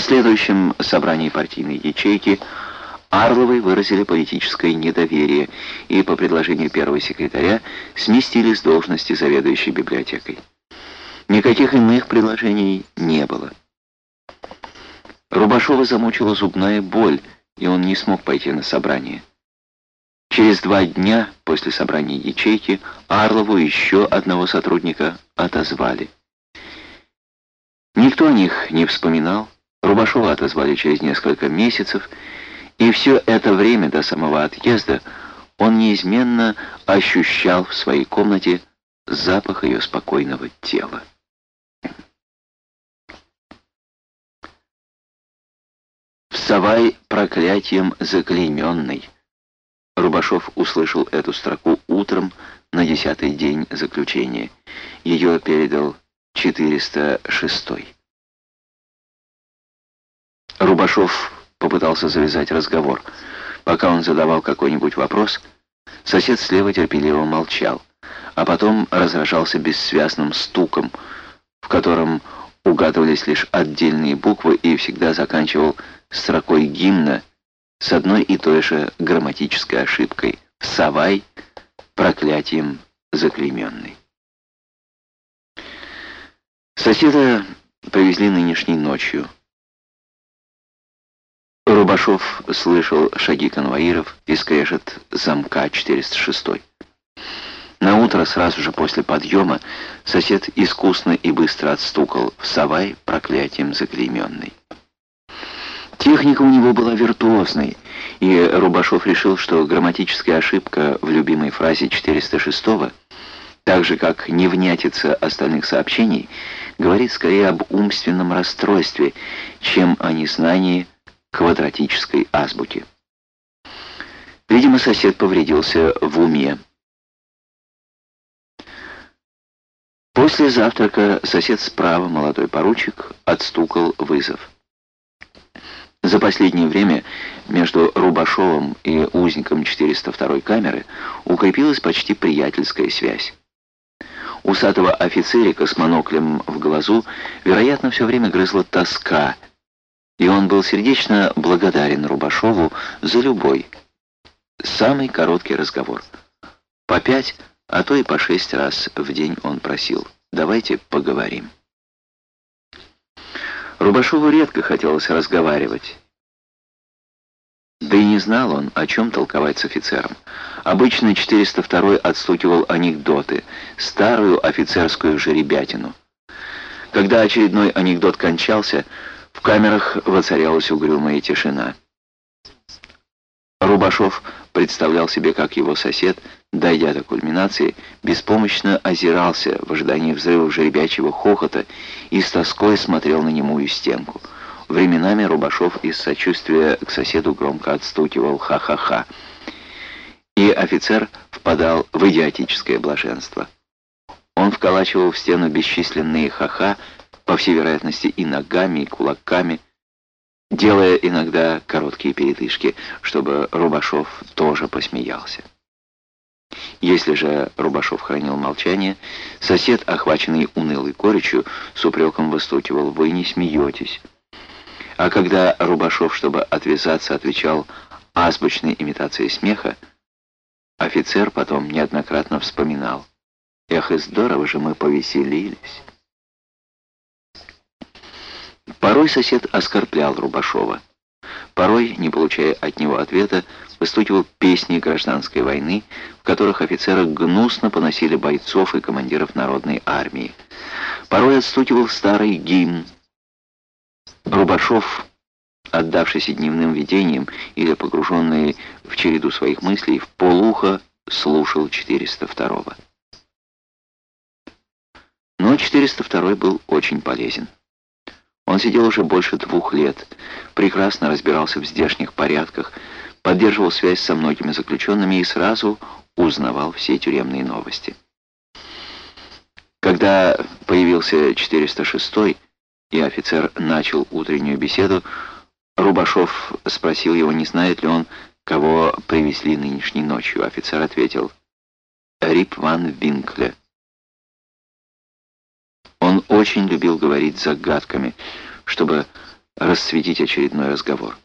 На следующем собрании партийной ячейки Арловой выразили политическое недоверие и по предложению первого секретаря сместили с должности заведующей библиотекой. Никаких иных предложений не было. Рубашова замучила зубная боль, и он не смог пойти на собрание. Через два дня после собрания ячейки Арлову еще одного сотрудника отозвали. Никто о них не вспоминал, Рубашова отозвали через несколько месяцев, и все это время до самого отъезда он неизменно ощущал в своей комнате запах ее спокойного тела. «Всавай проклятием заклейменный». Рубашов услышал эту строку утром на десятый день заключения. Ее передал 406 -й. Рубашов попытался завязать разговор. Пока он задавал какой-нибудь вопрос, сосед слева терпеливо молчал, а потом разражался бессвязным стуком, в котором угадывались лишь отдельные буквы и всегда заканчивал строкой гимна с одной и той же грамматической ошибкой «Савай» проклятием заклейменный. Соседа привезли нынешней ночью. Рубашов слышал шаги конвоиров и скрежет замка 406. На утро, сразу же после подъема, сосед искусно и быстро отстукал в савай проклятием заклейменный. Техника у него была виртуозной, и Рубашов решил, что грамматическая ошибка в любимой фразе 406-го, так же как невнятица остальных сообщений, говорит скорее об умственном расстройстве, чем о незнании квадратической азбуки. Видимо, сосед повредился в уме. После завтрака сосед справа, молодой поручик, отстукал вызов. За последнее время между Рубашовым и узником 402 камеры укрепилась почти приятельская связь. Усатого офицерика с моноклем в глазу, вероятно, все время грызла тоска и он был сердечно благодарен Рубашову за любой, самый короткий разговор. По пять, а то и по шесть раз в день он просил «давайте поговорим». Рубашову редко хотелось разговаривать. Да и не знал он, о чем толковать с офицером. Обычно 402 отстукивал анекдоты, старую офицерскую жеребятину. Когда очередной анекдот кончался, в камерах воцарялась угрюмая тишина. Рубашов представлял себе, как его сосед, дойдя до кульминации, беспомощно озирался в ожидании взрыва жеребячего хохота и с тоской смотрел на немую стенку. Временами Рубашов из сочувствия к соседу громко отстукивал «ха-ха-ха». И офицер впадал в идиотическое блаженство. Он вколачивал в стену бесчисленные ха-ха, по всей вероятности и ногами, и кулаками, делая иногда короткие передышки, чтобы Рубашов тоже посмеялся. Если же Рубашов хранил молчание, сосед, охваченный унылой горечью, с упреком выстукивал «Вы не смеетесь». А когда Рубашов, чтобы отвязаться, отвечал азбучной имитацией смеха, офицер потом неоднократно вспоминал «Эх, и здорово же мы повеселились». Порой сосед оскорблял Рубашова. Порой, не получая от него ответа, выстукивал песни гражданской войны, в которых офицеры гнусно поносили бойцов и командиров народной армии. Порой отстукивал старый гимн. Рубашов, отдавшийся дневным видениям или погруженный в череду своих мыслей, в полухо слушал 402-го. Но 402 был очень полезен. Сидел уже больше двух лет, прекрасно разбирался в здешних порядках, поддерживал связь со многими заключенными и сразу узнавал все тюремные новости. Когда появился 406 и офицер начал утреннюю беседу, Рубашов спросил его, не знает ли он, кого привезли нынешней ночью. Офицер ответил, «Рип ван Винкле». Очень любил говорить загадками, чтобы расцветить очередной разговор.